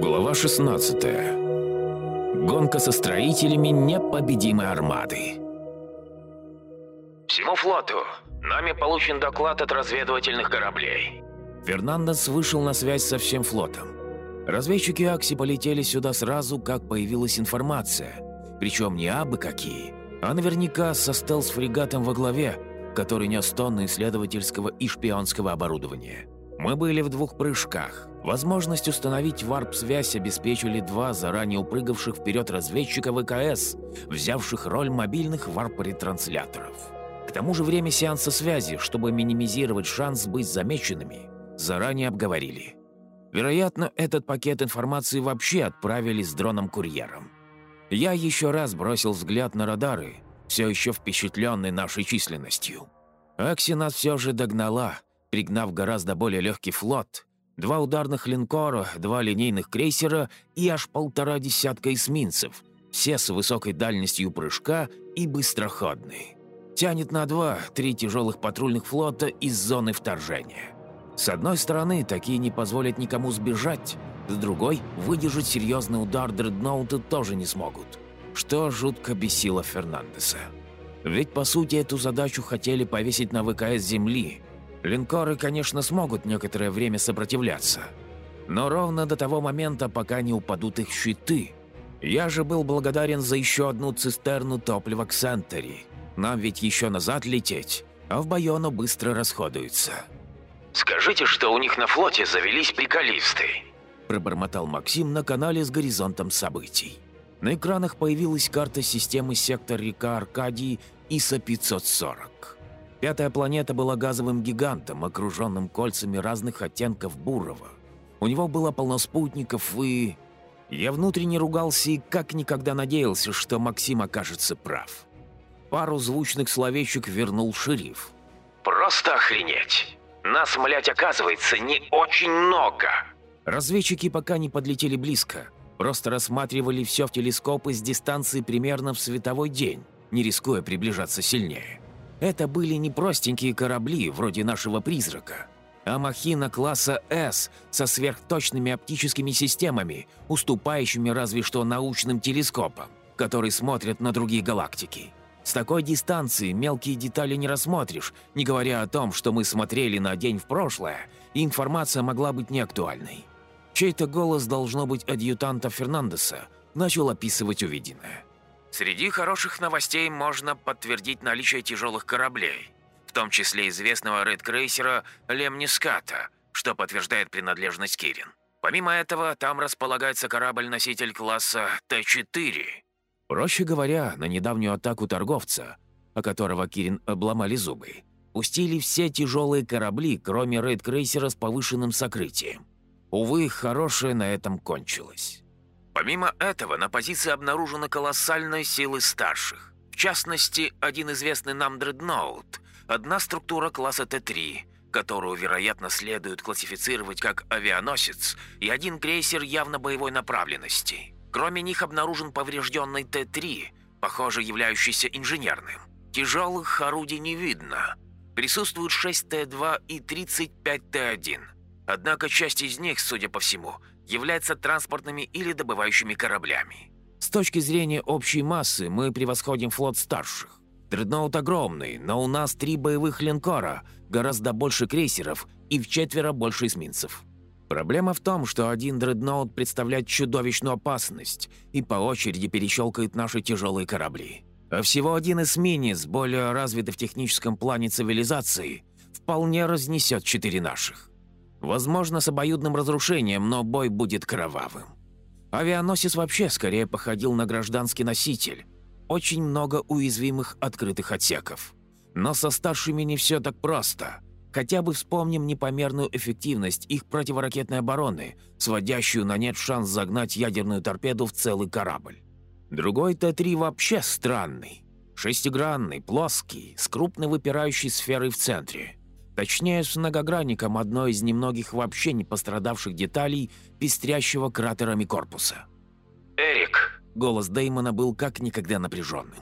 Глава 16. Гонка со строителями непобедимой армады. Всему флоту нами получен доклад от разведывательных кораблей. Фернандес вышел на связь со всем флотом. Разведчики Акси полетели сюда сразу, как появилась информация. Причем не абы какие, а наверняка со стелс-фрегатом во главе, который нес тонны исследовательского и шпионского оборудования. Мы были в двух прыжках. Возможность установить варп-связь обеспечили два заранее упрыгавших вперед разведчика ВКС, взявших роль мобильных варп-ретрансляторов. К тому же время сеанса связи, чтобы минимизировать шанс быть замеченными, заранее обговорили. Вероятно, этот пакет информации вообще отправили с дроном-курьером. Я еще раз бросил взгляд на радары, все еще впечатленный нашей численностью. Акси нас все же догнала — пригнав гораздо более легкий флот, два ударных линкора, два линейных крейсера и аж полтора десятка эсминцев, все с высокой дальностью прыжка и быстроходные. Тянет на два, три тяжелых патрульных флота из зоны вторжения. С одной стороны, такие не позволят никому сбежать, с другой, выдержать серьезный удар дредноуты тоже не смогут, что жутко бесило Фернандеса. Ведь, по сути, эту задачу хотели повесить на ВКС Земли, Линкоры, конечно, смогут некоторое время сопротивляться. Но ровно до того момента, пока не упадут их щиты. Я же был благодарен за еще одну цистерну топлива к Сентери. Нам ведь еще назад лететь, а в бою оно быстро расходуется. «Скажите, что у них на флоте завелись приколисты», пробормотал Максим на канале с горизонтом событий. На экранах появилась карта системы сектор река Аркадии ИСа-540. Пятая планета была газовым гигантом, окруженным кольцами разных оттенков бурого. У него было полно спутников и... Я внутренне ругался и как никогда надеялся, что Максим окажется прав. Пару звучных словечек вернул шериф. «Просто охренеть! Нас, млять, оказывается, не очень много!» Разведчики пока не подлетели близко, просто рассматривали все в телескопы с дистанции примерно в световой день, не рискуя приближаться сильнее. Это были не простенькие корабли, вроде нашего «Призрака», а махина класса «С» со сверхточными оптическими системами, уступающими разве что научным телескопам, которые смотрят на другие галактики. С такой дистанции мелкие детали не рассмотришь, не говоря о том, что мы смотрели на день в прошлое, и информация могла быть неактуальной. Чей-то голос, должно быть адъютанта Фернандеса, начал описывать увиденное. Среди хороших новостей можно подтвердить наличие тяжелых кораблей, в том числе известного рейд-крейсера Лемниската, что подтверждает принадлежность Кирин. Помимо этого, там располагается корабль-носитель класса Т-4. Проще говоря, на недавнюю атаку торговца, о которого Кирин обломали зубы, пустили все тяжелые корабли, кроме рейд-крейсера с повышенным сокрытием. Увы, хорошее на этом кончилось. Помимо этого, на позиции обнаружены колоссальные силы старших. В частности, один известный нам дредноут, одна структура класса Т-3, которую, вероятно, следует классифицировать как авианосец, и один крейсер явно боевой направленности. Кроме них обнаружен поврежденный Т-3, похоже, являющийся инженерным. Тяжелых орудий не видно. Присутствуют 6 Т-2 и 35 Т-1. Однако часть из них, судя по всему, являются транспортными или добывающими кораблями. С точки зрения общей массы мы превосходим флот старших. Дредноут огромный, но у нас три боевых линкора, гораздо больше крейсеров и в четверо больше эсминцев. Проблема в том, что один дредноут представляет чудовищную опасность и по очереди перещелкает наши тяжелые корабли. А всего один эсминец, более развитый в техническом плане цивилизации, вполне разнесет четыре наших. Возможно, с обоюдным разрушением, но бой будет кровавым. Авианосец вообще скорее походил на гражданский носитель. Очень много уязвимых открытых отсеков. Но со старшими не все так просто. Хотя бы вспомним непомерную эффективность их противоракетной обороны, сводящую на нет шанс загнать ядерную торпеду в целый корабль. Другой Т-3 вообще странный. Шестигранный, плоский, с крупной выпирающей сферой в центре. Точнее, с многогранником одной из немногих вообще не пострадавших деталей пестрящего кратерами корпуса. «Эрик!» — голос Дэймона был как никогда напряженным.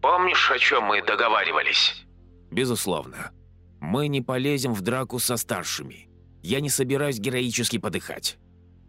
«Помнишь, о чем мы договаривались?» «Безусловно. Мы не полезем в драку со старшими. Я не собираюсь героически подыхать».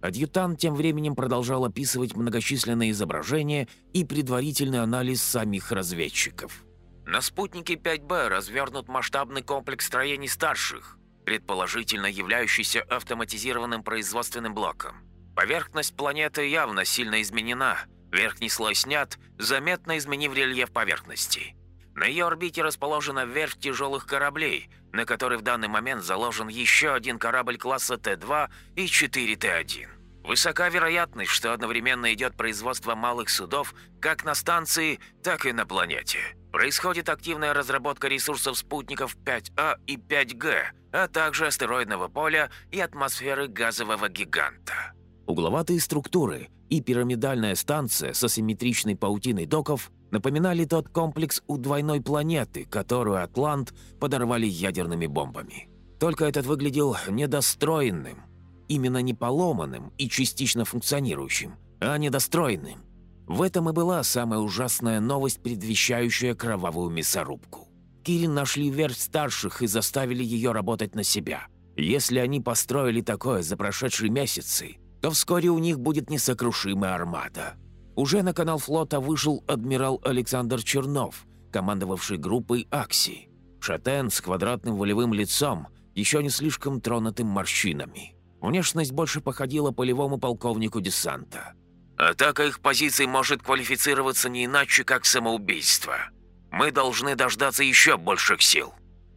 Адъютант тем временем продолжал описывать многочисленные изображения и предварительный анализ самих разведчиков. На спутнике 5Б развернут масштабный комплекс строений старших, предположительно являющийся автоматизированным производственным блоком. Поверхность планеты явно сильно изменена, верхний слой снят, заметно изменив рельеф поверхности. На ее орбите расположена верфь тяжелых кораблей, на которой в данный момент заложен еще один корабль класса Т-2 и 4 Т-1. Высока вероятность, что одновременно идет производство малых судов как на станции, так и на планете. Происходит активная разработка ресурсов спутников 5А и 5Г, а также астероидного поля и атмосферы газового гиганта. Угловатые структуры и пирамидальная станция с асимметричной паутиной доков напоминали тот комплекс у двойной планеты, которую Атлант подорвали ядерными бомбами. Только этот выглядел недостроенным. Именно не поломанным и частично функционирующим, а недостроенным. В этом и была самая ужасная новость, предвещающая кровавую мясорубку. Кирин нашли верх старших и заставили ее работать на себя. Если они построили такое за прошедшие месяцы, то вскоре у них будет несокрушимая армада. Уже на канал флота вышел адмирал Александр Чернов, командовавший группой «Акси». Шатен с квадратным волевым лицом, еще не слишком тронутым морщинами. Внешность больше походила полевому полковнику десанта. Атака их позиций может квалифицироваться не иначе, как самоубийство. Мы должны дождаться еще больших сил.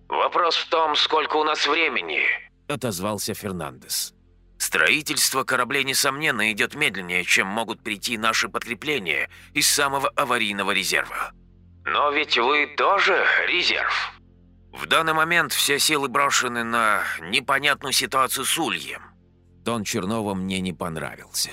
Вопрос в том, сколько у нас времени, отозвался Фернандес. Строительство кораблей, несомненно, идет медленнее, чем могут прийти наши подкрепления из самого аварийного резерва. Но ведь вы тоже резерв. В данный момент все силы брошены на непонятную ситуацию с Ульем. Тон Чернова мне не понравился.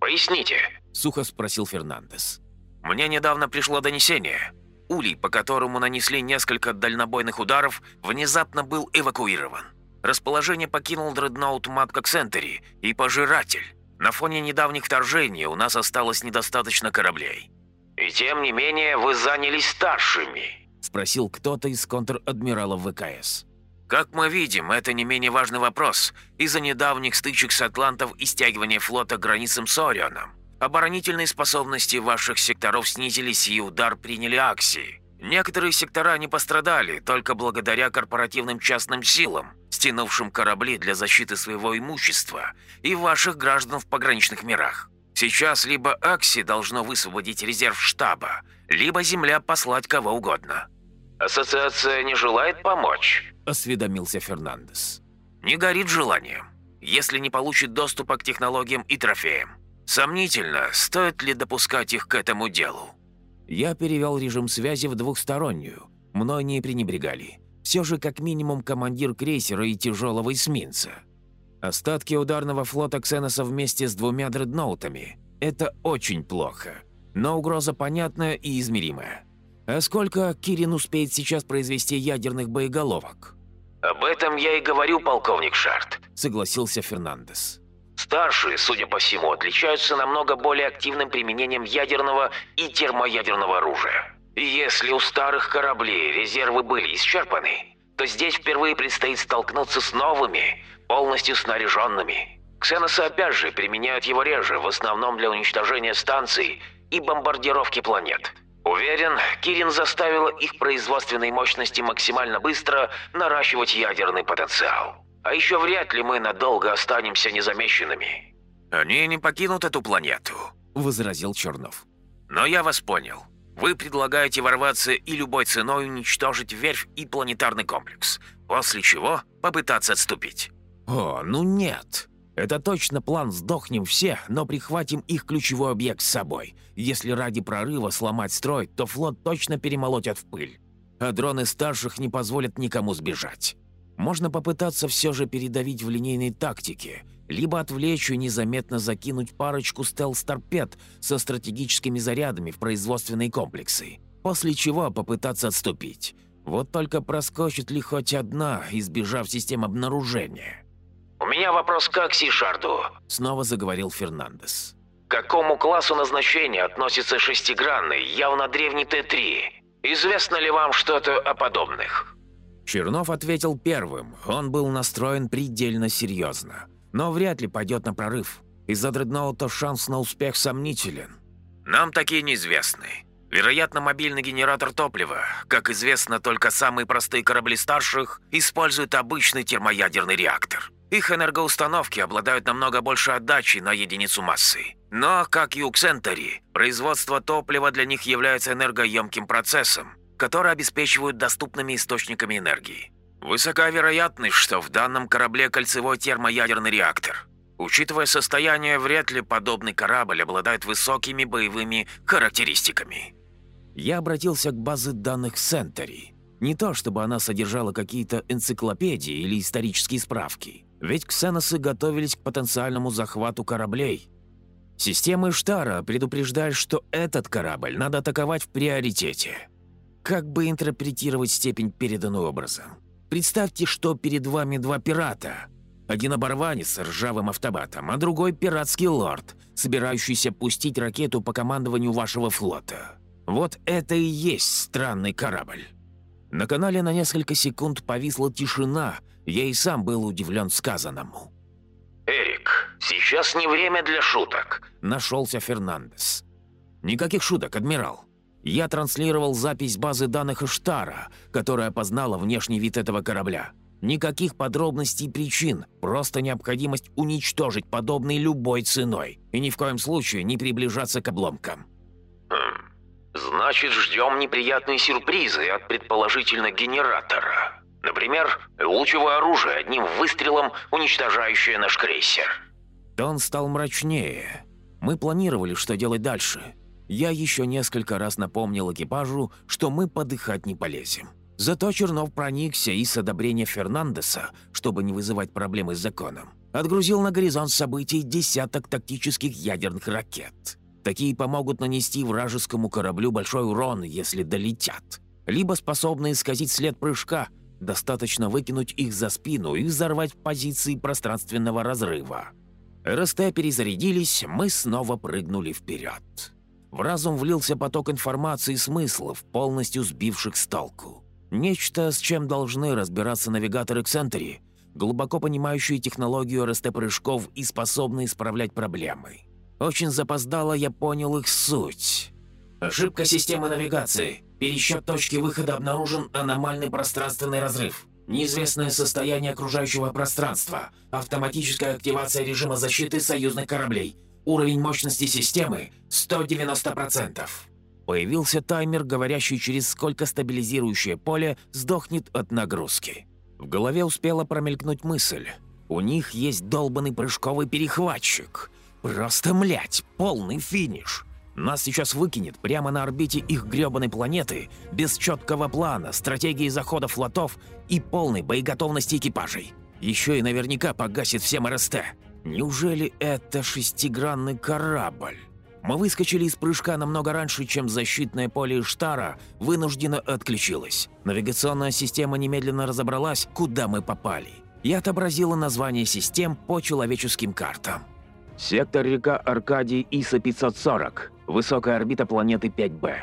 «Поясните», — сухо спросил Фернандес. «Мне недавно пришло донесение. Улей, по которому нанесли несколько дальнобойных ударов, внезапно был эвакуирован. Расположение покинул дредноут Матка Ксентери и Пожиратель. На фоне недавних вторжений у нас осталось недостаточно кораблей. И тем не менее вы занялись старшими», — спросил кто-то из контр-адмиралов ВКС. Как мы видим, это не менее важный вопрос из-за недавних стычек с Атлантов и стягивания флота к границам с Орионом. Оборонительные способности ваших секторов снизились и удар приняли Аксии. Некоторые сектора не пострадали только благодаря корпоративным частным силам, стянувшим корабли для защиты своего имущества и ваших граждан в пограничных мирах. Сейчас либо Акси должно высвободить резерв штаба, либо Земля послать кого угодно. «Ассоциация не желает помочь?» – осведомился Фернандес. «Не горит желанием, если не получит доступа к технологиям и трофеям. Сомнительно, стоит ли допускать их к этому делу». Я перевел режим связи в двухстороннюю. Мной не пренебрегали. Все же как минимум командир крейсера и тяжелого эсминца. Остатки ударного флота Ксеноса вместе с двумя дредноутами – это очень плохо. Но угроза понятная и измеримая. А сколько Кирин успеет сейчас произвести ядерных боеголовок? «Об этом я и говорю, полковник Шарт», — согласился Фернандес. «Старшие, судя по всему, отличаются намного более активным применением ядерного и термоядерного оружия. Если у старых кораблей резервы были исчерпаны, то здесь впервые предстоит столкнуться с новыми, полностью снаряженными. Ксеносы опять же применяют его реже, в основном для уничтожения станций и бомбардировки планет». Уверен, Кирин заставила их производственные мощности максимально быстро наращивать ядерный потенциал. А еще вряд ли мы надолго останемся незамеченными. «Они не покинут эту планету», — возразил Чернов. «Но я вас понял. Вы предлагаете ворваться и любой ценой уничтожить верфь и планетарный комплекс, после чего попытаться отступить». «О, ну нет. Это точно план «сдохнем все, но прихватим их ключевой объект с собой. Если ради прорыва сломать строй, то флот точно перемолотят в пыль. А дроны старших не позволят никому сбежать. Можно попытаться все же передавить в линейной тактике, либо отвлечь и незаметно закинуть парочку стелс-торпед со стратегическими зарядами в производственные комплексы, после чего попытаться отступить. Вот только проскочит ли хоть одна, избежав систем обнаружения. «У меня вопрос к Акси-Шарду», — снова заговорил Фернандес. «К какому классу назначения относится шестигранный, явно древний Т-3? Известно ли вам что-то о подобных?» Чернов ответил первым. Он был настроен предельно серьезно. Но вряд ли пойдет на прорыв. Из-за дредноута шанс на успех сомнителен. Нам такие неизвестны. Вероятно, мобильный генератор топлива, как известно, только самые простые корабли старших используют обычный термоядерный реактор. Их энергоустановки обладают намного большей отдачей на единицу массы. Но, как и у Ксентери, производство топлива для них является энергоемким процессом, который обеспечивают доступными источниками энергии. Высока вероятность, что в данном корабле кольцевой термоядерный реактор. Учитывая состояние, вряд ли подобный корабль обладает высокими боевыми характеристиками. Я обратился к базе данных Сентери. Не то, чтобы она содержала какие-то энциклопедии или исторические справки. Ведь ксеносы готовились к потенциальному захвату кораблей. Системы Штара предупреждают, что этот корабль надо атаковать в приоритете. Как бы интерпретировать степень переданного образа? Представьте, что перед вами два пирата. Один оборванец с ржавым автобатом, а другой пиратский лорд, собирающийся пустить ракету по командованию вашего флота. Вот это и есть странный корабль. На канале на несколько секунд повисла тишина, я и сам был удивлен сказанному. «Эрик, сейчас не время для шуток», — нашелся Фернандес. «Никаких шуток, адмирал. Я транслировал запись базы данных Иштара, которая познала внешний вид этого корабля. Никаких подробностей и причин, просто необходимость уничтожить подобный любой ценой и ни в коем случае не приближаться к обломкам». «Хм, значит, ждем неприятные сюрпризы от предположительно генератора». Например, лучевое оружие, одним выстрелом уничтожающее наш крейсер. Тон стал мрачнее. Мы планировали, что делать дальше. Я еще несколько раз напомнил экипажу, что мы подыхать не полезем. Зато Чернов проникся и с одобрения Фернандеса, чтобы не вызывать проблемы с законом, отгрузил на горизонт событий десяток тактических ядерных ракет. Такие помогут нанести вражескому кораблю большой урон, если долетят. Либо способны исказить след прыжка, Достаточно выкинуть их за спину и взорвать позиции пространственного разрыва. РСТ перезарядились, мы снова прыгнули вперед. В разум влился поток информации и смыслов, полностью сбивших с толку. Нечто, с чем должны разбираться навигаторы Ксентери, глубоко понимающие технологию РСТ-прыжков и способные исправлять проблемы. Очень запоздало я понял их суть. Ошибка системы навигации. Пересчет точки выхода обнаружен аномальный пространственный разрыв. Неизвестное состояние окружающего пространства. Автоматическая активация режима защиты союзных кораблей. Уровень мощности системы 190%. Появился таймер, говорящий, через сколько стабилизирующее поле сдохнет от нагрузки. В голове успела промелькнуть мысль. У них есть долбанный прыжковый перехватчик. Просто, млять, полный финиш. Нас сейчас выкинет прямо на орбите их грёбаной планеты, без четкого плана, стратегии захода флотов и полной боеготовности экипажей. Еще и наверняка погасит всем РСТ. Неужели это шестигранный корабль? Мы выскочили из прыжка намного раньше, чем защитное поле Штара вынужденно отключилось. Навигационная система немедленно разобралась, куда мы попали. И отобразила название систем по человеческим картам. Сектор река Аркадий ИСа-540. Высокая орбита планеты 5Б.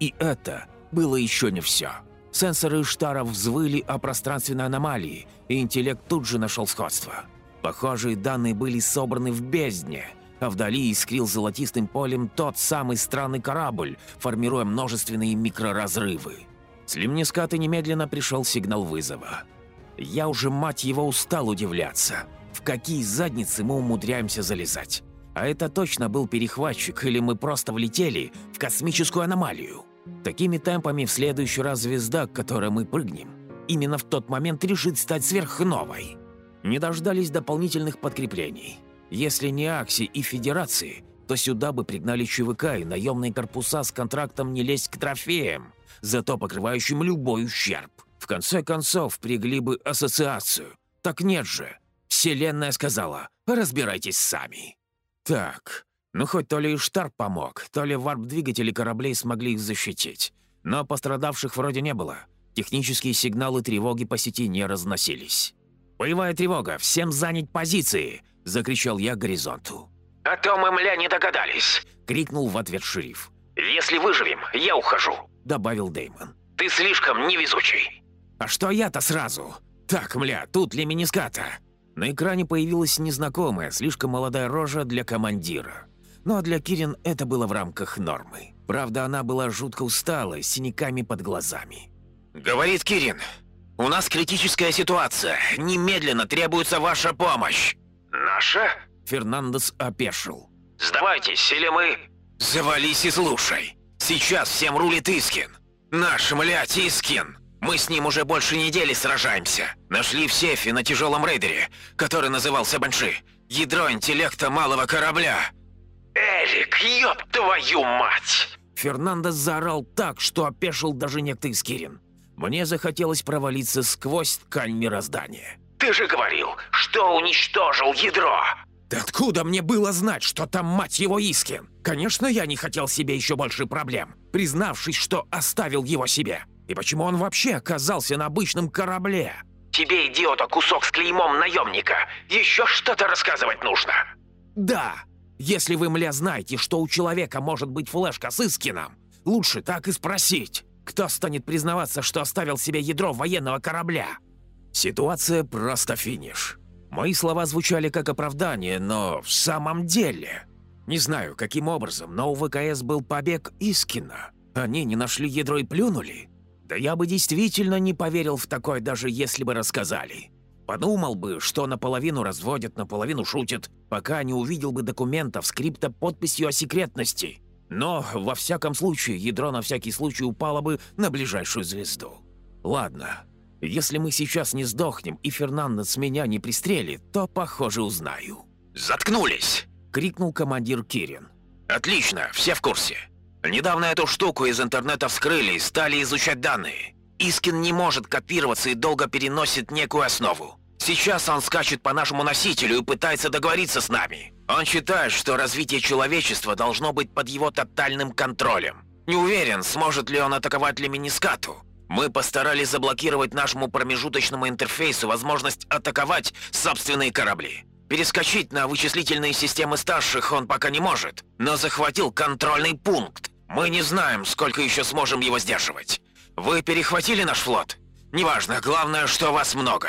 И это было еще не все. Сенсоры Штара взвыли о пространственной аномалии, и интеллект тут же нашел сходство. Похожие данные были собраны в бездне, а вдали искрил золотистым полем тот самый странный корабль, формируя множественные микроразрывы. С лимниската немедленно пришел сигнал вызова. Я уже, мать его, устал удивляться – в какие задницы мы умудряемся залезать. А это точно был перехватчик, или мы просто влетели в космическую аномалию. Такими темпами в следующий раз звезда, к которой мы прыгнем, именно в тот момент решит стать сверхновой. Не дождались дополнительных подкреплений. Если не Акси и Федерации, то сюда бы пригнали ЧВК и наемные корпуса с контрактом не лезть к трофеям, зато покрывающим любой ущерб. В конце концов, пригли бы ассоциацию. Так нет же, Вселенная сказала, разбирайтесь сами. Так, ну хоть то ли Иштар помог, то ли варп-двигатели кораблей смогли их защитить. Но пострадавших вроде не было. Технические сигналы тревоги по сети не разносились. «Боевая тревога! Всем занять позиции!» — закричал я горизонту. «А то мы, мля, не догадались!» — крикнул в ответ шериф. «Если выживем, я ухожу!» — добавил Деймон. «Ты слишком невезучий!» «А что я-то сразу? Так, мля, тут ли миниската?» На экране появилась незнакомая, слишком молодая рожа для командира. Но для Кирин это было в рамках нормы. Правда, она была жутко усталой, с синяками под глазами. «Говорит Кирин, у нас критическая ситуация. Немедленно требуется ваша помощь». «Наша?» Фернандес опешил. «Сдавайтесь, или мы...» «Завались и слушай. Сейчас всем рулит Искин. Наш, млять, Искин. Мы с ним уже больше недели сражаемся. Нашли в сейфе на тяжелом рейдере, который назывался Банши, ядро интеллекта малого корабля. «Эрик, ёб твою мать!» Фернандес заорал так, что опешил даже некто Искирин. Мне захотелось провалиться сквозь ткань мироздания. «Ты же говорил, что уничтожил ядро!» «Да откуда мне было знать, что там мать его Искин? Конечно, я не хотел себе еще больше проблем, признавшись, что оставил его себе. И почему он вообще оказался на обычном корабле?» «Тебе, идиота, кусок с клеймом наемника. Еще что-то рассказывать нужно». «Да. Если вы, мля, знаете, что у человека может быть флешка с Искином, лучше так и спросить». Кто станет признаваться, что оставил себе ядро военного корабля? Ситуация просто финиш. Мои слова звучали как оправдание, но в самом деле... Не знаю, каким образом, но у ВКС был побег Искина. Они не нашли ядро и плюнули. Да я бы действительно не поверил в такое, даже если бы рассказали. Подумал бы, что наполовину разводят, наполовину шутят, пока не увидел бы документов с криптоподписью о секретности. Но, во всяком случае, ядро на всякий случай упало бы на ближайшую звезду. Ладно, если мы сейчас не сдохнем и Фернандес меня не пристрелит, то, похоже, узнаю. «Заткнулись!» — крикнул командир Кирин. «Отлично, все в курсе. Недавно эту штуку из интернета вскрыли и стали изучать данные. Искин не может копироваться и долго переносит некую основу. Сейчас он скачет по нашему носителю и пытается договориться с нами. Он считает, что развитие человечества должно быть под его тотальным контролем. Не уверен, сможет ли он атаковать Леминискату. Мы постарались заблокировать нашему промежуточному интерфейсу возможность атаковать собственные корабли. Перескочить на вычислительные системы старших он пока не может, но захватил контрольный пункт. Мы не знаем, сколько еще сможем его сдерживать. Вы перехватили наш флот? Неважно, главное, что вас много.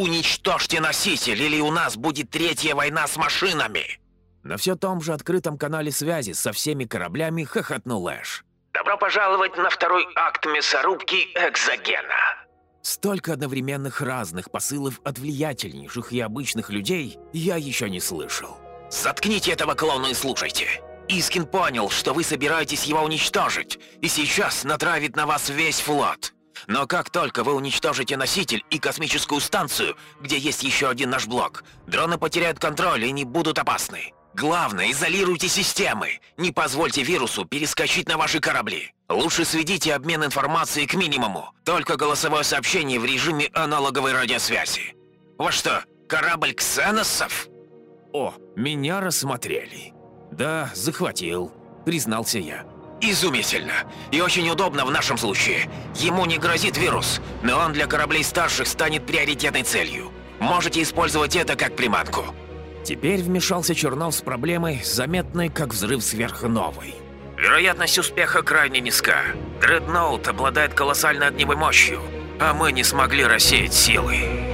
«Уничтожьте носитель, или у нас будет третья война с машинами!» На все том же открытом канале связи со всеми кораблями хохотнул Эш. «Добро пожаловать на второй акт мясорубки экзогена!» Столько одновременных разных посылов от влиятельнейших и обычных людей я еще не слышал. «Заткните этого клоуна и слушайте!» Искин понял, что вы собираетесь его уничтожить, и сейчас натравит на вас весь флот. Но как только вы уничтожите носитель и космическую станцию, где есть еще один наш блок, дроны потеряют контроль и не будут опасны. Главное, изолируйте системы. Не позвольте вирусу перескочить на ваши корабли. Лучше сведите обмен информацией к минимуму. Только голосовое сообщение в режиме аналоговой радиосвязи. Во что, корабль ксеносов? О, меня рассмотрели. Да, захватил, признался я. Изумительно. И очень удобно в нашем случае. Ему не грозит вирус, но он для кораблей старших станет приоритетной целью. Можете использовать это как приманку. Теперь вмешался Чернов с проблемой, заметной как взрыв сверхновой. Вероятность успеха крайне низка. Дредноут обладает колоссальной огневой мощью, а мы не смогли рассеять силы.